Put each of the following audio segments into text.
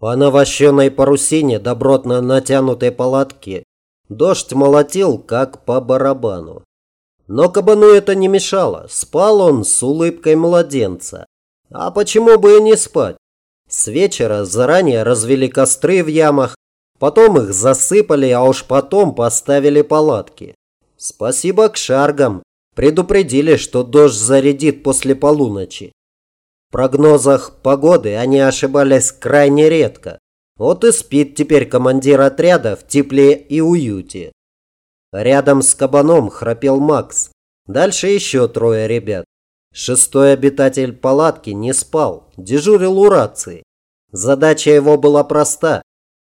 По навощенной парусине добротно натянутой палатки дождь молотил, как по барабану. Но кабану это не мешало. Спал он с улыбкой младенца. А почему бы и не спать? С вечера заранее развели костры в ямах, потом их засыпали, а уж потом поставили палатки. Спасибо к шаргам. Предупредили, что дождь зарядит после полуночи. Прогнозах погоды они ошибались крайне редко. Вот и спит теперь командир отряда в тепле и уюте. Рядом с кабаном храпел Макс. Дальше еще трое ребят. Шестой обитатель палатки не спал, дежурил у рации. Задача его была проста.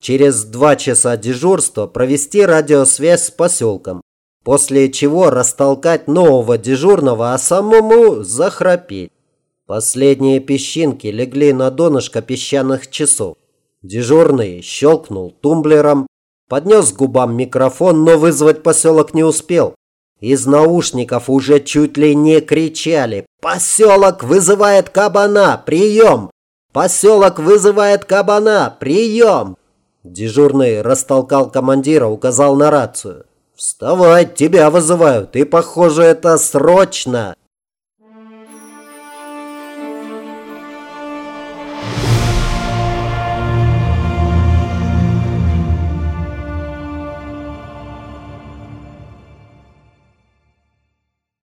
Через два часа дежурства провести радиосвязь с поселком, после чего растолкать нового дежурного, а самому захрапеть. Последние песчинки легли на донышко песчаных часов. Дежурный щелкнул тумблером, поднес к губам микрофон, но вызвать поселок не успел. Из наушников уже чуть ли не кричали «Поселок вызывает кабана! Прием! Поселок вызывает кабана! Прием!» Дежурный растолкал командира, указал на рацию. «Вставай, тебя вызывают, и, похоже, это срочно!»